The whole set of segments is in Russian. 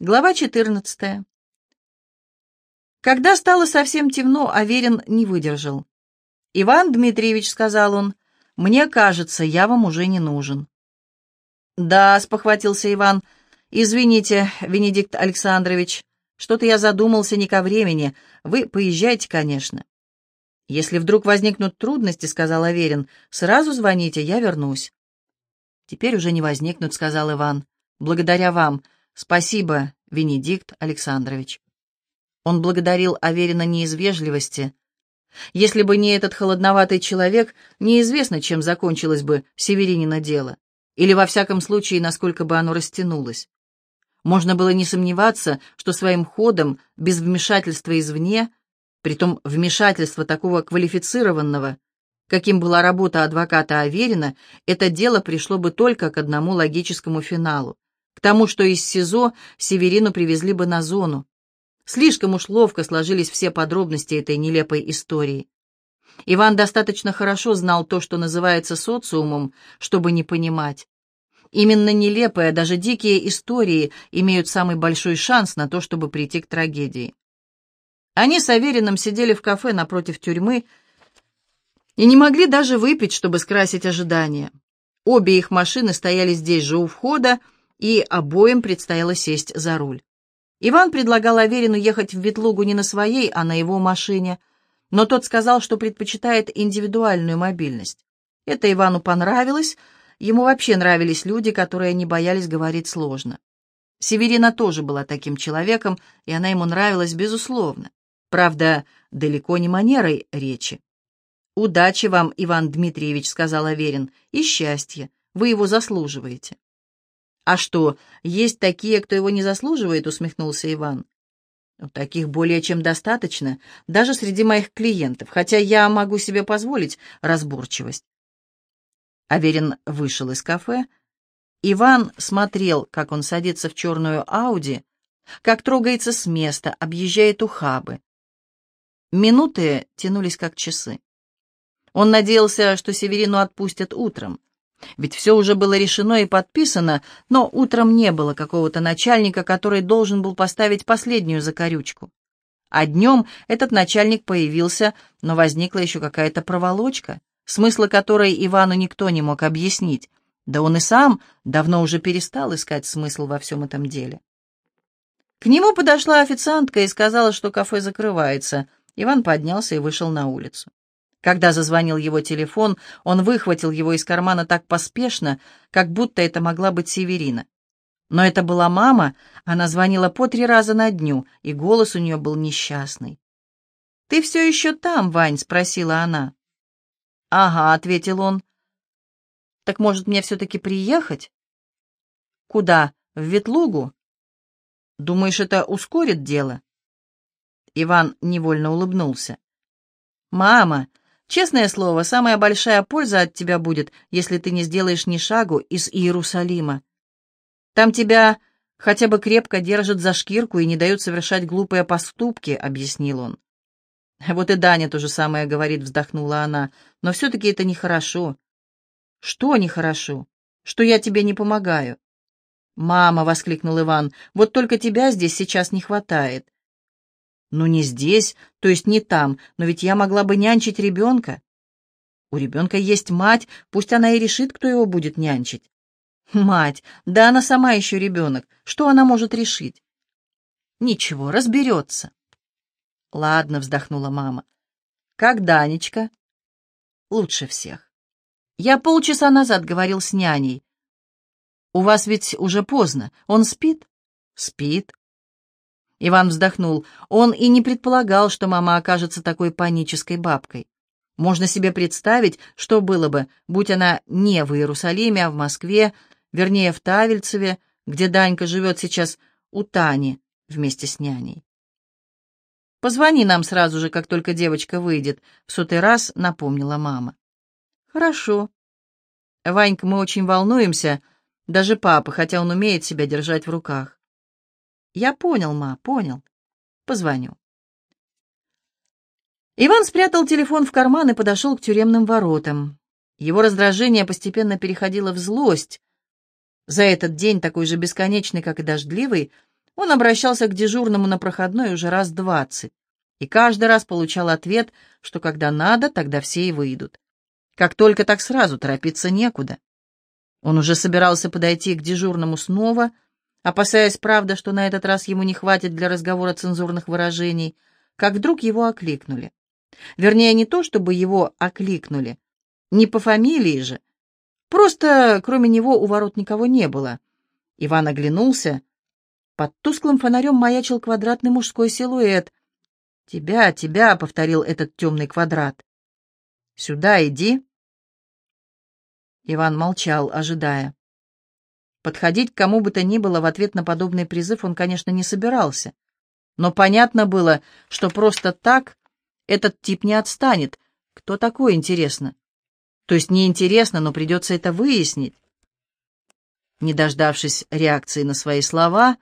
Глава 14. Когда стало совсем темно, Аверин не выдержал. «Иван Дмитриевич», — сказал он, — «мне кажется, я вам уже не нужен». «Да», — спохватился Иван, — «извините, Венедикт Александрович, что-то я задумался не ко времени. Вы поезжайте, конечно». «Если вдруг возникнут трудности», — сказал Аверин, — «сразу звоните, я вернусь». «Теперь уже не возникнут», — сказал Иван. «Благодаря вам. «Спасибо, Венедикт Александрович». Он благодарил Аверина не из вежливости. Если бы не этот холодноватый человек, неизвестно, чем закончилось бы Северинина дело, или, во всяком случае, насколько бы оно растянулось. Можно было не сомневаться, что своим ходом, без вмешательства извне, притом вмешательства такого квалифицированного, каким была работа адвоката Аверина, это дело пришло бы только к одному логическому финалу к тому, что из СИЗО Северину привезли бы на зону. Слишком уж ловко сложились все подробности этой нелепой истории. Иван достаточно хорошо знал то, что называется социумом, чтобы не понимать. Именно нелепые, даже дикие истории имеют самый большой шанс на то, чтобы прийти к трагедии. Они с Авериным сидели в кафе напротив тюрьмы и не могли даже выпить, чтобы скрасить ожидания. Обе их машины стояли здесь же у входа, и обоим предстояло сесть за руль. Иван предлагал Аверину ехать в Ветлугу не на своей, а на его машине, но тот сказал, что предпочитает индивидуальную мобильность. Это Ивану понравилось, ему вообще нравились люди, которые не боялись говорить сложно. Северина тоже была таким человеком, и она ему нравилась безусловно. Правда, далеко не манерой речи. «Удачи вам, Иван Дмитриевич», — сказал Аверин, — «и счастья. Вы его заслуживаете». «А что, есть такие, кто его не заслуживает?» — усмехнулся Иван. «Таких более чем достаточно, даже среди моих клиентов, хотя я могу себе позволить разборчивость». Аверин вышел из кафе. Иван смотрел, как он садится в черную Ауди, как трогается с места, объезжает ухабы. Минуты тянулись как часы. Он надеялся, что Северину отпустят утром. Ведь все уже было решено и подписано, но утром не было какого-то начальника, который должен был поставить последнюю закорючку. А днем этот начальник появился, но возникла еще какая-то проволочка, смысла которой Ивану никто не мог объяснить, да он и сам давно уже перестал искать смысл во всем этом деле. К нему подошла официантка и сказала, что кафе закрывается. Иван поднялся и вышел на улицу. Когда зазвонил его телефон, он выхватил его из кармана так поспешно, как будто это могла быть Северина. Но это была мама, она звонила по три раза на дню, и голос у нее был несчастный. «Ты все еще там, Вань?» — спросила она. «Ага», — ответил он. «Так, может, мне все-таки приехать?» «Куда? В Ветлугу?» «Думаешь, это ускорит дело?» Иван невольно улыбнулся. «Мама, Честное слово, самая большая польза от тебя будет, если ты не сделаешь ни шагу из Иерусалима. Там тебя хотя бы крепко держат за шкирку и не дают совершать глупые поступки», — объяснил он. «Вот и Даня то же самое говорит», — вздохнула она, — «но все-таки это нехорошо». «Что нехорошо? Что я тебе не помогаю?» «Мама!» — воскликнул Иван. «Вот только тебя здесь сейчас не хватает. Ну, не здесь, то есть не там, но ведь я могла бы нянчить ребенка. У ребенка есть мать, пусть она и решит, кто его будет нянчить. Мать, да она сама еще ребенок, что она может решить? Ничего, разберется. Ладно, вздохнула мама. Как Данечка? Лучше всех. Я полчаса назад говорил с няней. У вас ведь уже поздно. Он спит? Спит. Иван вздохнул. Он и не предполагал, что мама окажется такой панической бабкой. Можно себе представить, что было бы, будь она не в Иерусалиме, а в Москве, вернее, в Тавельцеве, где Данька живет сейчас у Тани вместе с няней. «Позвони нам сразу же, как только девочка выйдет», — в сотый раз напомнила мама. «Хорошо. Ванька, мы очень волнуемся, даже папа, хотя он умеет себя держать в руках. «Я понял, ма, понял. Позвоню». Иван спрятал телефон в карман и подошел к тюремным воротам. Его раздражение постепенно переходило в злость. За этот день, такой же бесконечный, как и дождливый, Он обращался к дежурному на проходной уже раз двадцать, и каждый раз получал ответ, что когда надо, тогда все и выйдут. Как только так сразу торопиться некуда. Он уже собирался подойти к дежурному снова, опасаясь, правда, что на этот раз ему не хватит для разговора цензурных выражений, как вдруг его окликнули. Вернее, не то, чтобы его окликнули, не по фамилии же, просто кроме него у ворот никого не было. Иван оглянулся. Под тусклым фонарем маячил квадратный мужской силуэт. «Тебя, тебя», — повторил этот темный квадрат. «Сюда иди». Иван молчал, ожидая. Подходить к кому бы то ни было в ответ на подобный призыв он, конечно, не собирался. Но понятно было, что просто так этот тип не отстанет. Кто такой, интересно? То есть неинтересно, но придется это выяснить. Не дождавшись реакции на свои слова,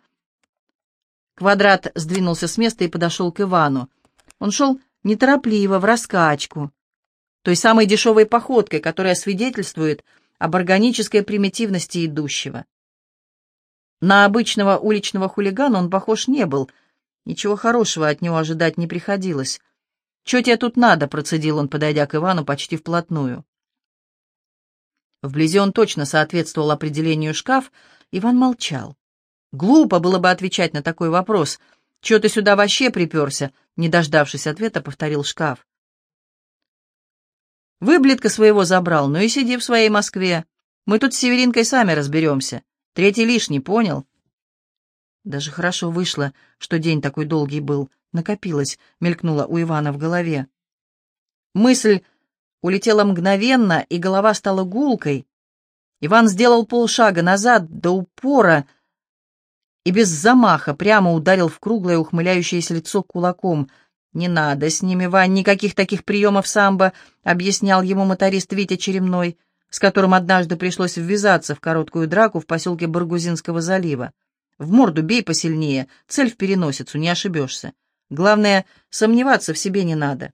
Квадрат сдвинулся с места и подошел к Ивану. Он шел неторопливо, в раскачку, той самой дешевой походкой, которая свидетельствует об органической примитивности идущего. На обычного уличного хулигана он похож не был, ничего хорошего от него ожидать не приходилось. «Чё тебе тут надо?» — процедил он, подойдя к Ивану почти вплотную. Вблизи он точно соответствовал определению шкаф, Иван молчал. Глупо было бы отвечать на такой вопрос. «Чё ты сюда вообще приперся?» Не дождавшись ответа, повторил шкаф. «Выблетка своего забрал, ну и сиди в своей Москве. Мы тут с Северинкой сами разберемся. Третий лишний, понял?» Даже хорошо вышло, что день такой долгий был. Накопилось, мелькнуло у Ивана в голове. Мысль улетела мгновенно, и голова стала гулкой. Иван сделал полшага назад до упора и без замаха прямо ударил в круглое ухмыляющееся лицо кулаком. «Не надо с ними, Вань, никаких таких приемов самбо», — объяснял ему моторист Витя Черемной, с которым однажды пришлось ввязаться в короткую драку в поселке Баргузинского залива. «В морду бей посильнее, цель в переносицу, не ошибешься. Главное, сомневаться в себе не надо.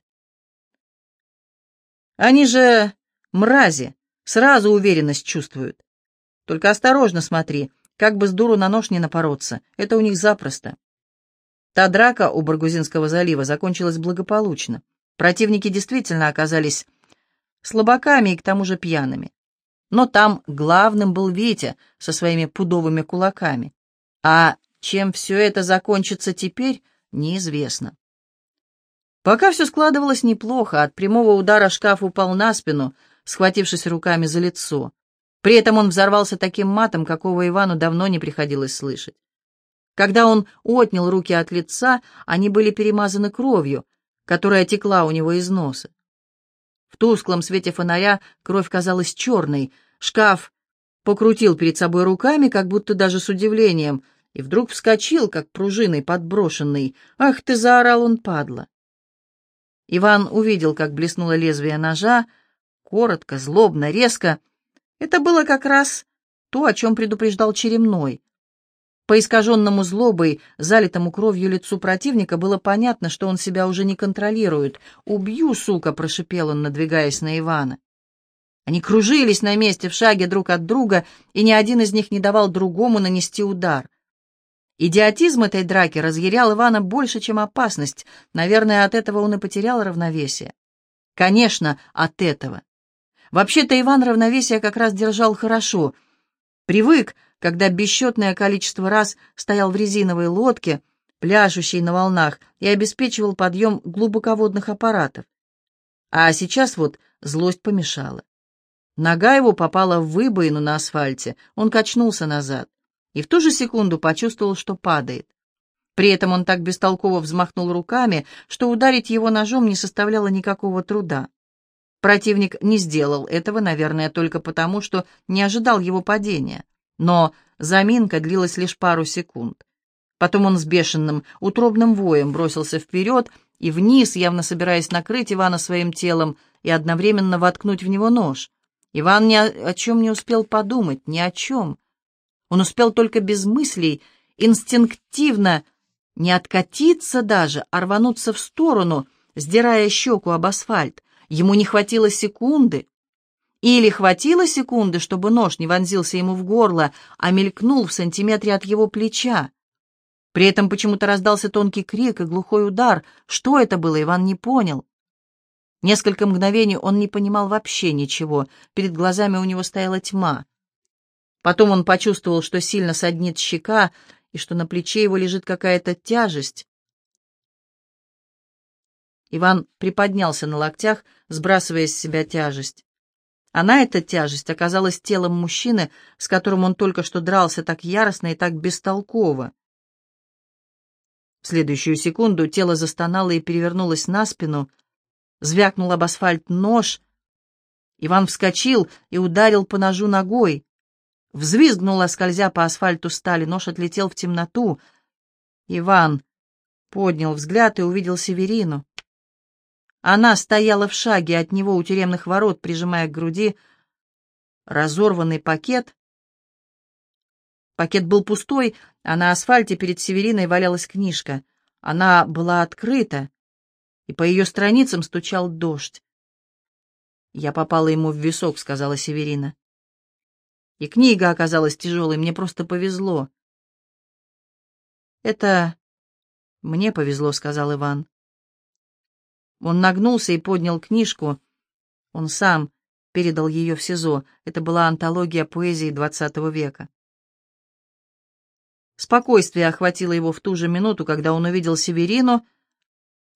Они же мрази, сразу уверенность чувствуют. Только осторожно смотри, как бы с дуру на нож не напороться, это у них запросто. Та драка у Баргузинского залива закончилась благополучно. Противники действительно оказались слабаками и к тому же пьяными. Но там главным был Витя со своими пудовыми кулаками. А чем все это закончится теперь, неизвестно. Пока все складывалось неплохо, от прямого удара шкаф упал на спину, схватившись руками за лицо. При этом он взорвался таким матом, какого Ивану давно не приходилось слышать. Когда он отнял руки от лица, они были перемазаны кровью, которая текла у него из носа. В тусклом свете фонаря кровь казалась черной. Шкаф покрутил перед собой руками, как будто даже с удивлением, и вдруг вскочил, как пружиной подброшенный. «Ах ты!» — заорал он, падла. Иван увидел, как блеснуло лезвие ножа, коротко, злобно, резко. Это было как раз то, о чем предупреждал Черемной. По искаженному злобой, залитому кровью лицу противника было понятно, что он себя уже не контролирует. «Убью, сука!» — прошипел он, надвигаясь на Ивана. Они кружились на месте в шаге друг от друга, и ни один из них не давал другому нанести удар. Идиотизм этой драки разъярял Ивана больше, чем опасность. Наверное, от этого он и потерял равновесие. Конечно, от этого. Вообще-то Иван равновесие как раз держал хорошо. Привык, когда бесчетное количество раз стоял в резиновой лодке, пляшущей на волнах, и обеспечивал подъем глубоководных аппаратов. А сейчас вот злость помешала. Нога его попала в выбоину на асфальте, он качнулся назад и в ту же секунду почувствовал, что падает. При этом он так бестолково взмахнул руками, что ударить его ножом не составляло никакого труда. Противник не сделал этого, наверное, только потому, что не ожидал его падения. Но заминка длилась лишь пару секунд. Потом он с бешеным, утробным воем бросился вперед и вниз, явно собираясь накрыть Ивана своим телом и одновременно воткнуть в него нож. Иван ни о чем не успел подумать, ни о чем. Он успел только без мыслей, инстинктивно, не откатиться даже, а рвануться в сторону, сдирая щеку об асфальт. Ему не хватило секунды. Или хватило секунды, чтобы нож не вонзился ему в горло, а мелькнул в сантиметре от его плеча. При этом почему-то раздался тонкий крик и глухой удар. Что это было, Иван не понял. Несколько мгновений он не понимал вообще ничего. Перед глазами у него стояла тьма. Потом он почувствовал, что сильно саднит щека и что на плече его лежит какая-то тяжесть. Иван приподнялся на локтях, сбрасывая с себя тяжесть. Она, эта тяжесть, оказалась телом мужчины, с которым он только что дрался так яростно и так бестолково. В следующую секунду тело застонало и перевернулось на спину, звякнул об асфальт нож. Иван вскочил и ударил по ножу ногой. Взвизгнула, скользя по асфальту стали, нож отлетел в темноту. Иван поднял взгляд и увидел Северину. Она стояла в шаге от него у тюремных ворот, прижимая к груди разорванный пакет. Пакет был пустой, а на асфальте перед Севериной валялась книжка. Она была открыта, и по ее страницам стучал дождь. «Я попала ему в висок», — сказала Северина. «И книга оказалась тяжелой, мне просто повезло». «Это мне повезло», — сказал Иван. Он нагнулся и поднял книжку. Он сам передал ее в СИЗО. Это была антология поэзии XX века. Спокойствие охватило его в ту же минуту, когда он увидел Северину.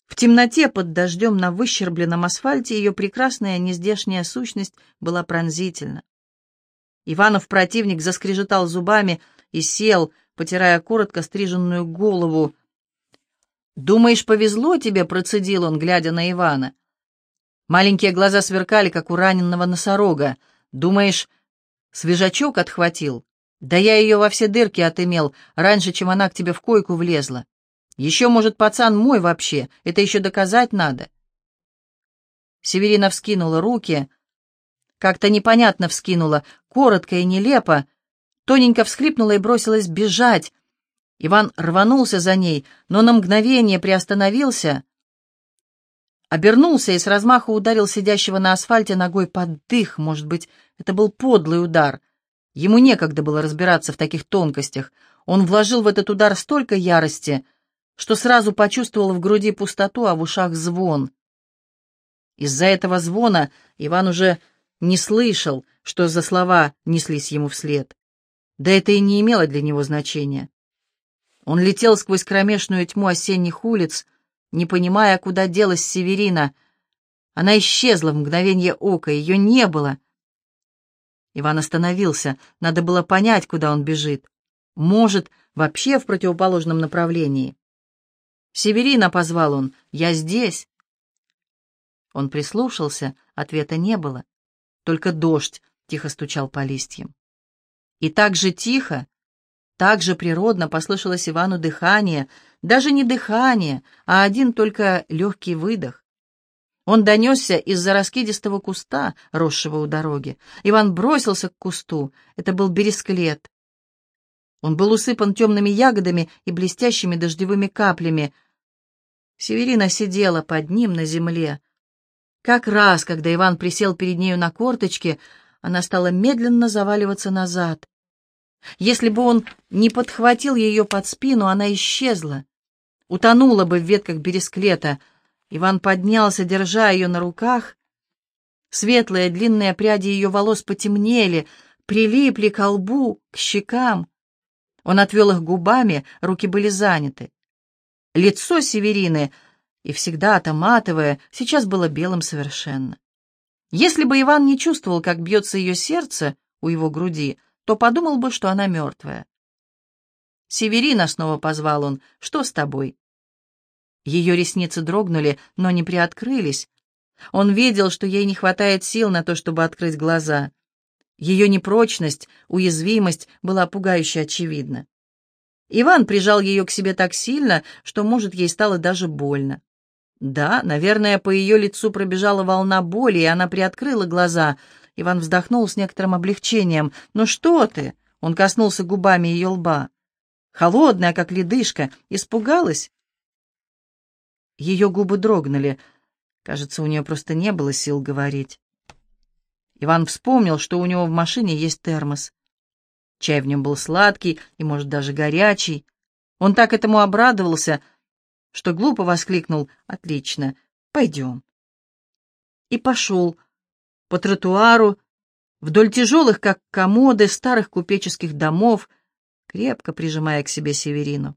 В темноте под дождем на выщербленном асфальте ее прекрасная нездешняя сущность была пронзительна. Иванов противник заскрежетал зубами и сел, потирая коротко стриженную голову, «Думаешь, повезло тебе?» — процедил он, глядя на Ивана. Маленькие глаза сверкали, как у раненого носорога. «Думаешь, свежачок отхватил? Да я ее во все дырки отымел, раньше, чем она к тебе в койку влезла. Еще, может, пацан мой вообще, это еще доказать надо». Северина вскинула руки, как-то непонятно вскинула, коротко и нелепо, тоненько всхлипнула и бросилась бежать, Иван рванулся за ней, но на мгновение приостановился, обернулся и с размаху ударил сидящего на асфальте ногой под дых. Может быть, это был подлый удар. Ему некогда было разбираться в таких тонкостях. Он вложил в этот удар столько ярости, что сразу почувствовал в груди пустоту, а в ушах звон. Из-за этого звона Иван уже не слышал, что за слова неслись ему вслед. Да это и не имело для него значения. Он летел сквозь кромешную тьму осенних улиц, не понимая, куда делась Северина. Она исчезла в мгновение ока, ее не было. Иван остановился, надо было понять, куда он бежит. Может, вообще в противоположном направлении. «Северина!» — позвал он. «Я здесь!» Он прислушался, ответа не было. Только дождь тихо стучал по листьям. И так же тихо, так же природно послышалось Ивану дыхание, даже не дыхание, а один только легкий выдох. Он донесся из-за раскидистого куста, росшего у дороги. Иван бросился к кусту. Это был бересклет. Он был усыпан темными ягодами и блестящими дождевыми каплями. Северина сидела под ним на земле. Как раз, когда Иван присел перед нею на корточки, она стала медленно заваливаться назад. Если бы он не подхватил ее под спину, она исчезла, утонула бы в ветках бересклета. Иван поднялся, держа ее на руках. Светлые длинные пряди ее волос потемнели, прилипли к лбу, к щекам. Он отвел их губами, руки были заняты. Лицо Северины, и всегда-то сейчас было белым совершенно. Если бы Иван не чувствовал, как бьется ее сердце у его груди, то подумал бы, что она мертвая. «Северина!» — снова позвал он. «Что с тобой?» Ее ресницы дрогнули, но не приоткрылись. Он видел, что ей не хватает сил на то, чтобы открыть глаза. Ее непрочность, уязвимость была пугающе очевидна. Иван прижал ее к себе так сильно, что, может, ей стало даже больно. Да, наверное, по ее лицу пробежала волна боли, и она приоткрыла глаза — Иван вздохнул с некоторым облегчением. «Ну что ты?» — он коснулся губами ее лба. «Холодная, как ледышка. Испугалась?» Ее губы дрогнули. Кажется, у нее просто не было сил говорить. Иван вспомнил, что у него в машине есть термос. Чай в нем был сладкий и, может, даже горячий. Он так этому обрадовался, что глупо воскликнул «Отлично, пойдем». И пошел по тротуару, вдоль тяжелых, как комоды, старых купеческих домов, крепко прижимая к себе Северину.